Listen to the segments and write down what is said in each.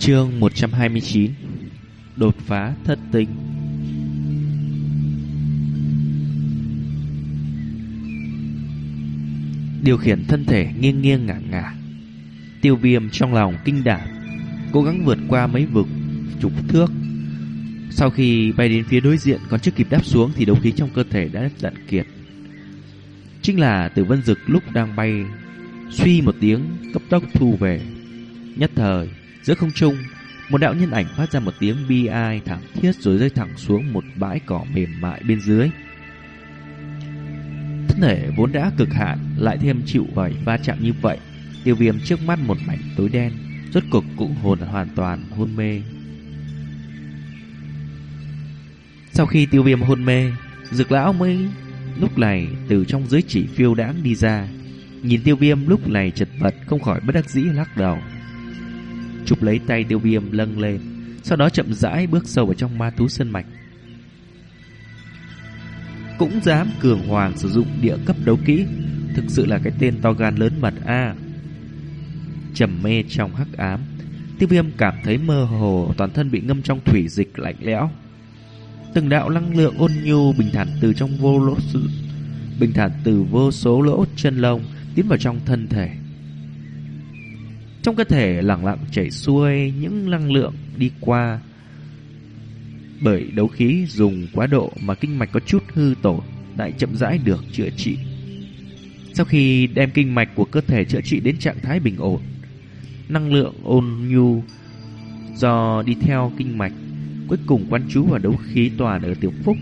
Chương 129 Đột phá thất tinh. Điều khiển thân thể nghiêng nghiêng ngả ngả, Tiêu viêm trong lòng kinh đảm Cố gắng vượt qua mấy vực chục thước. Sau khi bay đến phía đối diện Còn chưa kịp đáp xuống Thì đấu khí trong cơ thể đã đạn kiệt. Chính là từ vân dực lúc đang bay, Suy một tiếng, cấp tốc thu về. Nhất thời Giữa không trung, Một đạo nhân ảnh phát ra một tiếng bi ai thẳng thiết Rồi rơi thẳng xuống một bãi cỏ mềm mại bên dưới. Thân thể vốn đã cực hạn, Lại thêm chịu vẩy va chạm như vậy, Tiêu viêm trước mắt một mảnh tối đen, Rốt cục cũng hồn hoàn toàn hôn mê. Sau khi tiêu viêm hôn mê Dược lão mới lúc này từ trong dưới chỉ phiêu đãng đi ra. Nhìn tiêu viêm lúc này chật vật, Không khỏi bất đắc dĩ lắc đầu. Chụp lấy tay tiêu viêm lâng lên, Sau đó chậm rãi bước sâu vào trong ma thú sân mạch. Cũng dám cường hoàng sử dụng địa cấp đấu kỹ, Thực sự là cái tên to gan lớn mật a. Trầm mê trong hắc ám, Tiêu viêm cảm thấy mơ hồ, Toàn thân bị ngâm trong thủy dịch lạnh lẽo. Từng đạo năng lượng ôn nhu Bình thản từ trong vô lỗ Bình thản từ vô số lỗ chân lông Tiến vào trong thân thể. Trong cơ thể lặng lặng chảy xuôi Những năng lượng đi qua Bởi đấu khí dùng quá độ Mà kinh mạch có chút hư tổn Lại chậm rãi được chữa trị Sau khi đem kinh mạch của cơ thể chữa trị đến trạng thái bình ổn năng lượng ôn nhu do đi theo kinh mạch, cuối cùng quan chú vào đấu khí toàn ở tiểu phúc.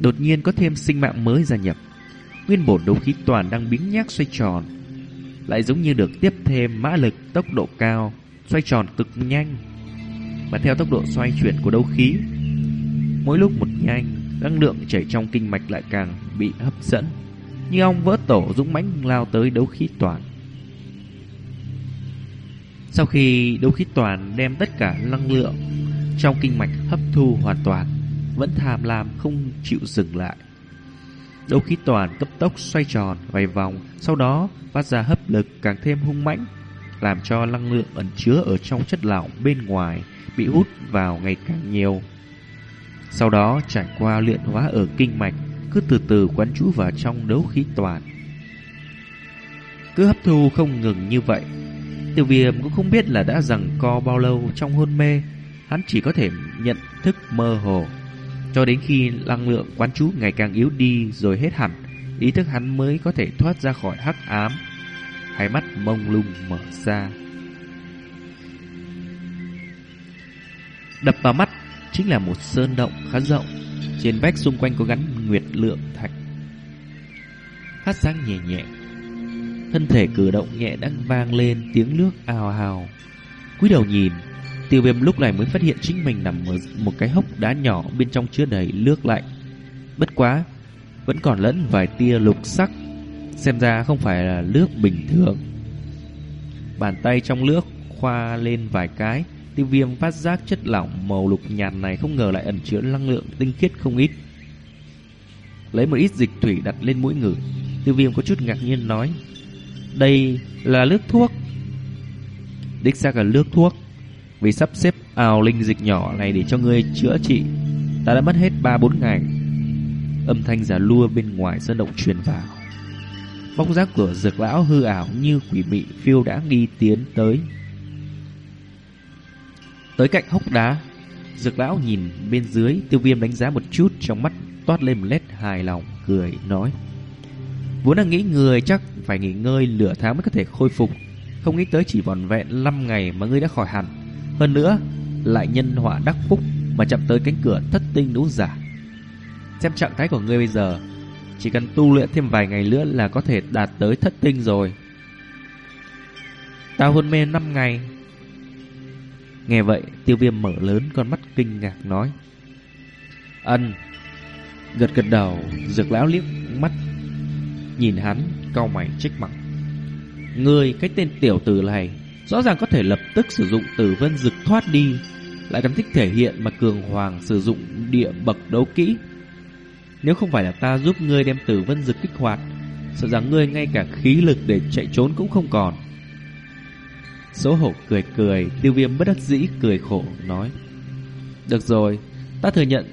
Đột nhiên có thêm sinh mạng mới gia nhập. Nguyên bổn đấu khí toàn đang biến nhác xoay tròn, lại giống như được tiếp thêm mã lực tốc độ cao, xoay tròn cực nhanh. và theo tốc độ xoay chuyển của đấu khí, mỗi lúc một nhanh, năng lượng chảy trong kinh mạch lại càng bị hấp dẫn. Như ông vỡ tổ dũng mãnh lao tới đấu khí toàn. Sau khi đấu khí toàn đem tất cả năng lượng trong kinh mạch hấp thu hoàn toàn, vẫn tham lam không chịu dừng lại. Đấu khí toàn cấp tốc xoay tròn vài vòng, sau đó phát ra hấp lực càng thêm hung mãnh, làm cho năng lượng ẩn chứa ở trong chất lỏng bên ngoài bị hút vào ngày càng nhiều. Sau đó trải qua luyện hóa ở kinh mạch, cứ từ từ quán trú vào trong đấu khí toàn. Cứ hấp thu không ngừng như vậy, Tiêu viêm cũng không biết là đã rằng co bao lâu trong hôn mê Hắn chỉ có thể nhận thức mơ hồ cho đến khi năng lượng quán chú ngày càng yếu đi rồi hết hẳn Ý thức hắn mới có thể thoát ra khỏi hắc ám. Hai mắt mông lung mở ra. Đập vào mắt chính là một sơn động khá rộng Trên vách xung quanh có gắn nguyệt lượng thạch. Hát sáng nhẹ nhẹ Thân thể cử động nhẹ đang vang lên tiếng nước ào ào. Cúi đầu nhìn, tiêu viêm lúc này mới phát hiện chính mình nằm ở một cái hốc đá nhỏ bên trong chứa đầy nước lạnh. Bất quá, vẫn còn lẫn vài tia lục sắc, xem ra không phải là nước bình thường. Bàn tay trong nước khoa lên vài cái, tiêu viêm phát giác chất lỏng màu lục nhạt này không ngờ lại ẩn chứa năng lượng tinh khiết không ít. Lấy một ít dịch thủy đặt lên mũi ngửi, tiêu viêm có chút ngạc nhiên nói, đây là nước thuốc Đích xác là nước thuốc vì sắp xếp ao linh dịch nhỏ này Để cho ngươi chữa trị. Ta đã mất hết 3-4 ngày. Âm thanh giả lua bên ngoài sân động truyền vào. Bóng giác của dược lão hư ảo Như quỷ mị phiêu đã đi tiến tới. Tới cạnh hốc đá, Dược lão nhìn bên dưới, Tiêu viêm đánh giá một chút, Trong mắt toát lên một nét hài lòng, Cười, nói. Vốn đang nghĩ người chắc phải nghỉ ngơi lửa tháng mới có thể khôi phục. Không nghĩ tới chỉ vòn vẹn 5 ngày mà ngươi đã khỏi hẳn. Hơn nữa lại nhân họa đắc phúc Mà chậm tới cánh cửa thất tinh đấu giả. Xem trạng thái của ngươi bây giờ, Chỉ cần tu luyện thêm vài ngày nữa là có thể đạt tới thất tinh rồi. Tao hôn mê 5 ngày. Nghe vậy, tiêu viêm mở lớn con mắt kinh ngạc nói. Ân. Gật gật đầu Dược lão liếc mắt, Nhìn hắn, cau mày trách mắng. Ngươi, cái tên tiểu tử này Rõ ràng có thể lập tức sử dụng tử vân dực thoát đi Lại còn thích thể hiện mà cường hoàng sử dụng địa bậc đấu kỹ Nếu không phải là ta giúp ngươi đem tử vân dực kích hoạt Sợ rằng ngươi ngay cả khí lực để chạy trốn cũng không còn số hổ cười cười, tiêu viêm bất đắc dĩ cười khổ nói. Được rồi, ta thừa nhận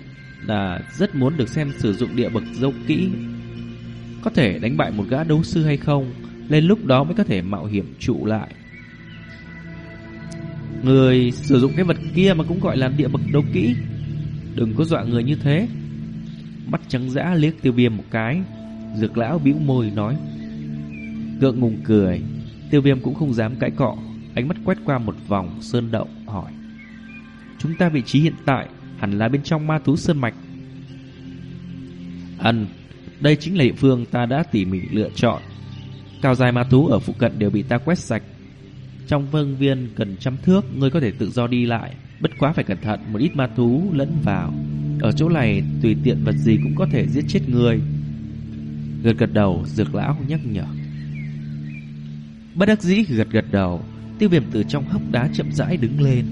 là rất muốn được xem sử dụng địa bậc dâu kỹ. Có thể đánh bại một gã đấu sư hay không, lên lúc đó mới có thể mạo hiểm trụ lại. Người sử dụng cái vật kia mà cũng gọi là địa bậc đấu kỹ. Đừng có dọa người như thế. Mắt trắng dã liếc tiêu viêm một cái, dược lão bĩu môi nói. Gượng ngùng cười, tiêu viêm cũng không dám cãi cọ, ánh mắt quét qua một vòng sơn động hỏi. Chúng ta vị trí hiện tại hẳn là bên trong ma thú sơn mạch. Ân, đây chính là địa phương ta đã tỉ mỉ lựa chọn. Cao dài ma thú ở phụ cận đều bị ta quét sạch. Trong vương viên gần trăm thước, ngươi có thể tự do đi lại, bất quá phải cẩn thận một ít ma thú lẫn vào. Ở chỗ này tùy tiện vật gì cũng có thể giết chết người. Gật gật đầu, dược lão nhắc nhở. Bất đắc dĩ gật gật đầu, tiêu viêm từ trong hốc đá chậm rãi đứng lên.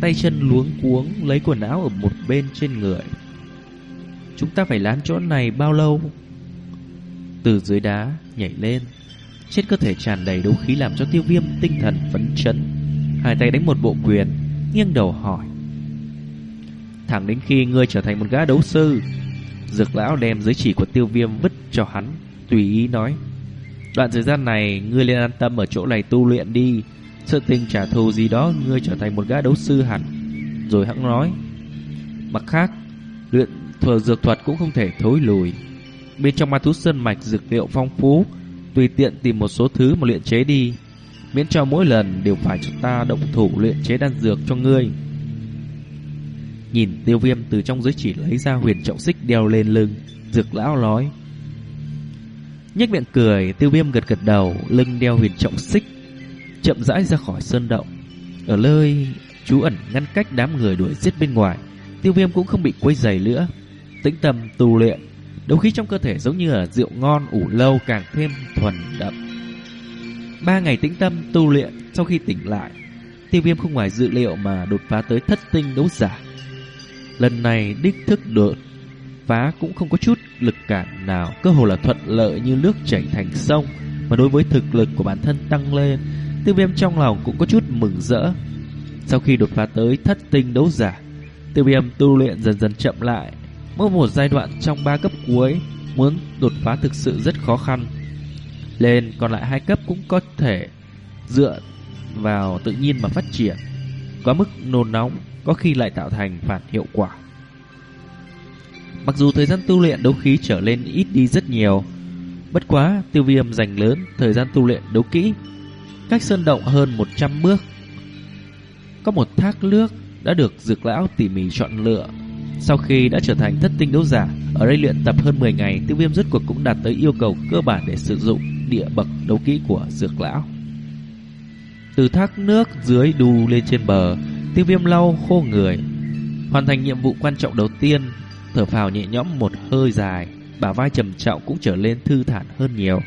Tay chân luống cuống lấy quần áo ở một bên trên người. Chúng ta phải lán chỗ này bao lâu? Từ dưới đá nhảy lên, trên cơ thể tràn đầy đấu khí làm cho tiêu viêm tinh thần phấn chấn. Hai tay đánh một bộ quyền, nghiêng đầu hỏi. Thẳng đến khi ngươi trở thành một gã đấu sư, dược lão đem giới chỉ của tiêu viêm vứt cho hắn, tùy ý nói. Đoạn thời gian này, ngươi lên an tâm ở chỗ này tu luyện đi. Sự tình trả thù gì đó, ngươi trở thành một gã đấu sư hẳn. Rồi hắn nói. Mặt khác, luyện thừa dược thuật cũng không thể thối lùi. Bên trong ma thú sơn mạch dược liệu phong phú, tùy tiện tìm một số thứ mà luyện chế đi. Miễn cho mỗi lần đều phải cho ta động thủ luyện chế đan dược cho ngươi. Nhìn tiêu viêm từ trong giới chỉ lấy ra huyền trọng xích đeo lên lưng, dược lão nói. nhếch miệng cười, tiêu viêm gật gật đầu, lưng đeo huyền trọng xích, chậm rãi ra khỏi sơn động. Ở nơi chú ẩn ngăn cách đám người đuổi giết bên ngoài, tiêu viêm cũng không bị quấy rầy nữa. Tĩnh tâm tu luyện, đấu khí trong cơ thể giống như là rượu ngon ủ lâu càng thêm thuần đậm. Ba ngày tĩnh tâm tu luyện, sau khi tỉnh lại, tiêu viêm không ngoài dự liệu mà đột phá tới thất tinh đấu giả. Lần này đích thức đột phá cũng không có chút lực cản nào, cơ hồ là thuận lợi như nước chảy thành sông, mà đối với thực lực của bản thân tăng lên, tiêu viêm trong lòng cũng có chút mừng rỡ. Sau khi đột phá tới thất tinh đấu giả, tiêu viêm tu luyện dần dần chậm lại, mỗi một giai đoạn trong ba cấp cuối muốn đột phá thực sự rất khó khăn. Lên còn lại hai cấp cũng có thể dựa vào tự nhiên mà phát triển. Quá mức nôn nóng có khi lại tạo thành phản hiệu quả. Mặc dù thời gian tu luyện đấu khí trở lên ít đi rất nhiều, bất quá tiêu viêm dành lớn thời gian tu luyện đấu kỹ, cách sơn động hơn 100 bước. Có một thác nước đã được dược lão tỉ mỉ chọn lựa. Sau khi đã trở thành thất tinh đấu giả, ở đây luyện tập hơn 10 ngày, tiêu viêm rốt cuộc cũng đạt tới yêu cầu cơ bản để sử dụng địa bậc đấu kỹ của dược lão. Từ thác nước dưới đù lên trên bờ, Tiêu viêm lau khô người Hoàn thành nhiệm vụ quan trọng đầu tiên Thở phào nhẹ nhõm một hơi dài Bả vai trầm trọng cũng trở lên thư thản hơn nhiều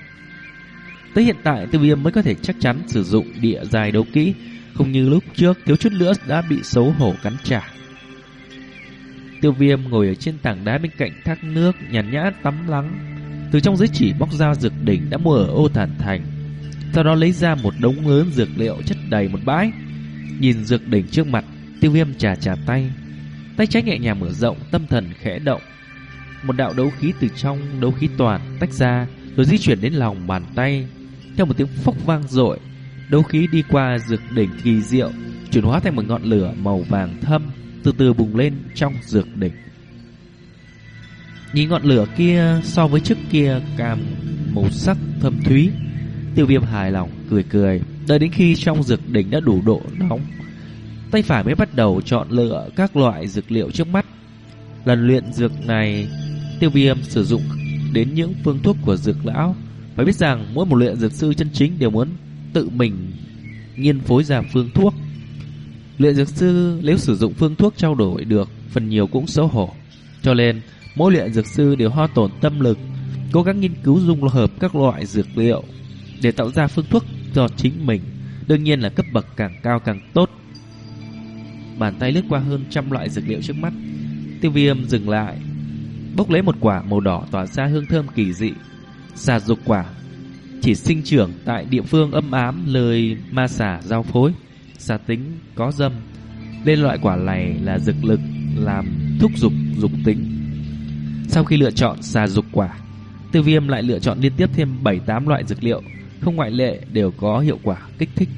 Tới hiện tại tiêu viêm mới có thể chắc chắn sử dụng địa dài đấu kỹ Không như lúc trước thiếu chút nữa đã bị xấu hổ cắn trả Tiêu viêm ngồi ở trên tảng đá bên cạnh thác nước Nhàn nhã tắm lắng Từ trong giới chỉ bóc ra dược đỉnh đã mua ở ô thản thành Sau đó lấy ra một đống lớn dược liệu chất đầy một bãi Nhìn dược đỉnh trước mặt, tiêu viêm trà trà tay. Tay trái nhẹ nhàng mở rộng, tâm thần khẽ động. Một đạo đấu khí từ trong đấu khí toàn tách ra, rồi di chuyển đến lòng bàn tay. Theo một tiếng phốc vang dội, đấu khí đi qua dược đỉnh kỳ diệu, chuyển hóa thành một ngọn lửa màu vàng thâm, từ từ bùng lên trong dược đỉnh. Nhìn ngọn lửa kia so với trước kia càng màu sắc thâm thúy, tiêu viêm hài lòng cười cười. Đợi đến khi trong dược đỉnh đã đủ độ nóng Tay phải mới bắt đầu chọn lựa các loại dược liệu trước mắt Lần luyện dược này Tiêu viêm sử dụng đến những phương thuốc của dược lão Phải biết rằng mỗi một luyện dược sư chân chính đều muốn tự mình nghiên phối ra phương thuốc Luyện dược sư nếu sử dụng phương thuốc trao đổi được Phần nhiều cũng xấu hổ Cho nên mỗi luyện dược sư đều ho tổn tâm lực Cố gắng nghiên cứu dung hợp các loại dược liệu Để tạo ra phương thuốc cho chính mình. Đương nhiên là cấp bậc càng cao càng tốt. Bàn tay lướt qua hơn trăm loại dược liệu trước mắt. Tiêu viêm dừng lại, bốc lấy một quả màu đỏ tỏa ra hương thơm kỳ dị. Xà dục quả. chỉ sinh trưởng tại địa phương âm ám lời ma xả giao phối, xà tính có dâm. Nên loại quả này là dược lực làm thúc dục dục tính. Sau khi lựa chọn xà dục quả, Tiêu Viêm lại lựa chọn liên tiếp thêm 7-8 loại dược liệu, không ngoại lệ đều có hiệu quả kích thích.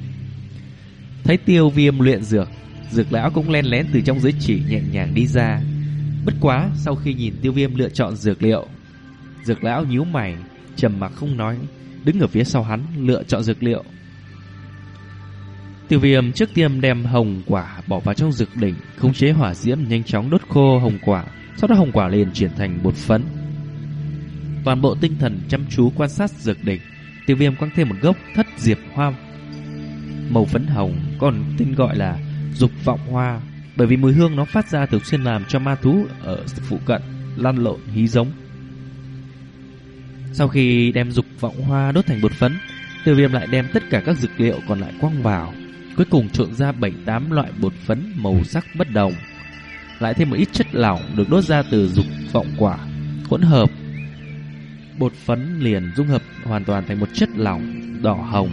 Thấy Tiêu Viêm luyện dược, dược lão cũng len lén từ trong giới chỉ nhẹ nhàng đi ra. Bất quá, sau khi nhìn Tiêu Viêm lựa chọn dược liệu, dược lão nhíu mày, trầm mặc không nói, đứng ở phía sau hắn lựa chọn dược liệu. Tiêu Viêm trước tiên đem hồng quả bỏ vào trong dược đỉnh, khống chế hỏa diễm nhanh chóng đốt khô hồng quả, sau đó hồng quả liền chuyển thành bột phấn. Toàn bộ tinh thần chăm chú quan sát dược đỉnh, Tiêu Viêm quăng thêm một gốc thất diệp hoa màu phấn hồng, còn tên gọi là dục vọng hoa, bởi vì mùi hương nó phát ra thường xuyên làm cho ma thú ở phụ cận lăn lộn hí giống. Sau khi đem dục vọng hoa đốt thành bột phấn, Tiêu Viêm lại đem tất cả các dược liệu còn lại quăng vào, cuối cùng trộn ra 7-8 loại bột phấn màu sắc bất đồng. Lại thêm một ít chất lỏng được đốt ra từ dục vọng quả, hỗn hợp. Bột phấn liền dung hợp hoàn toàn thành một chất lỏng đỏ hồng,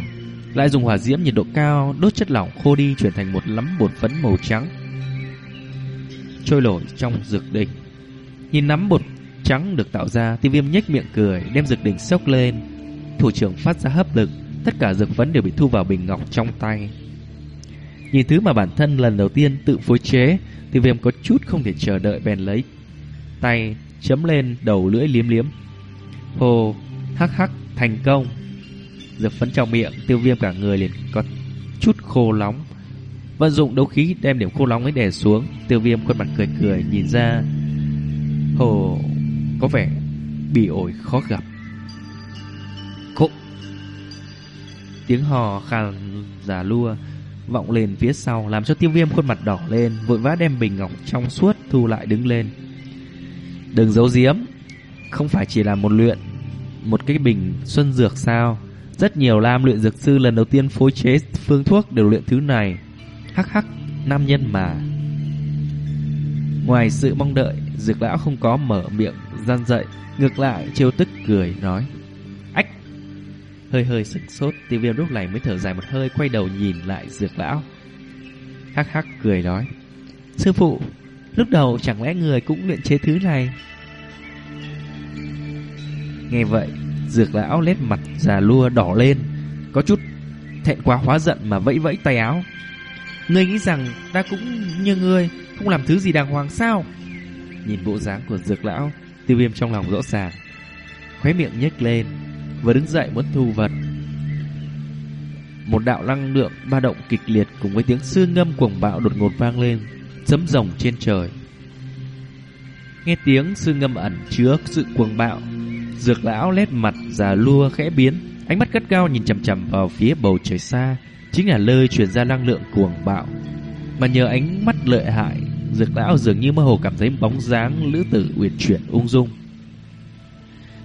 lại dùng hỏa diễm nhiệt độ cao đốt chất lỏng khô đi chuyển thành một nắm bột phấn màu trắng trôi nổi trong dược đỉnh. Nhìn nắm bột trắng được tạo ra, tiêu viêm nhếch miệng cười, đem dược đỉnh sốc lên. Thủ trưởng phát ra hấp lực, tất cả dược phấn đều bị thu vào bình ngọc trong tay. Nhìn thứ mà bản thân lần đầu tiên tự phối chế, tiêu viêm có chút không thể chờ đợi bèn lấy. Tay chấm lên đầu lưỡi liếm liếm. Hồ, hắc hắc, thành công. Dược phấn trong miệng, tiêu viêm cả người liền có chút khô nóng. Vận dụng đấu khí đem điểm khô nóng ấy đè xuống, tiêu viêm khuôn mặt cười cười nhìn ra. Hồ có vẻ bị ổi khó gặp. Cụng! Tiếng hò khàn giả lua vọng lên phía sau làm cho tiêu viêm khuôn mặt đỏ lên, vội vã đem bình ngọc trong suốt thu lại đứng lên. Đừng giấu giếm, không phải chỉ là một luyện, một cái bình xuân dược sao? Rất nhiều lam luyện dược sư lần đầu tiên phối chế phương thuốc đều luyện thứ này. Hắc hắc, nam nhân mà. Ngoài sự mong đợi, dược lão không có mở miệng gian dậy, ngược lại trêu tức cười nói. Hơi hơi sức sốt, tiêu viêm lúc này mới thở dài một hơi quay đầu nhìn lại dược lão. Hắc hắc cười nói. Sư phụ, lúc đầu chẳng lẽ người cũng luyện chế thứ này? Nghe vậy, dược lão lết mặt già lua đỏ lên, có chút thẹn quá hóa giận mà vẫy vẫy tay áo. Ngươi nghĩ rằng ta cũng như ngươi, không làm thứ gì đàng hoàng sao? Nhìn bộ dáng của dược lão, tiêu viêm trong lòng rõ ràng. Khóe miệng nhếch lên, vừa đứng dậy muốn thu vật. Một đạo năng lượng ba động kịch liệt cùng với tiếng sư ngâm cuồng bạo đột ngột vang lên, sấm rồng trên trời. Nghe tiếng sư ngâm ẩn chứa sự cuồng bạo, dược lão lét mặt già lua khẽ biến, ánh mắt cất cao nhìn chằm chằm vào phía bầu trời xa, chính là nơi truyền ra năng lượng cuồng bạo. Mà nhờ ánh mắt lợi hại, dược lão dường như mơ hồ cảm thấy bóng dáng lữ tử uyển chuyển ung dung.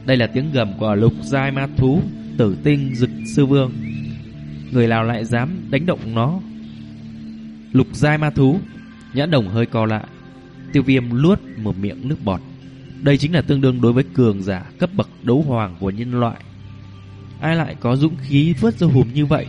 Đây là tiếng gầm của lục giai ma thú, tử tinh dực sư vương. Người nào lại dám đánh động nó? Lục giai ma thú, nhã đồng hơi co lại. Tiêu viêm luốt một miệng nước bọt. Đây chính là tương đương đối với cường giả cấp bậc đấu hoàng của nhân loại. Ai lại có dũng khí vớt ra hùm như vậy?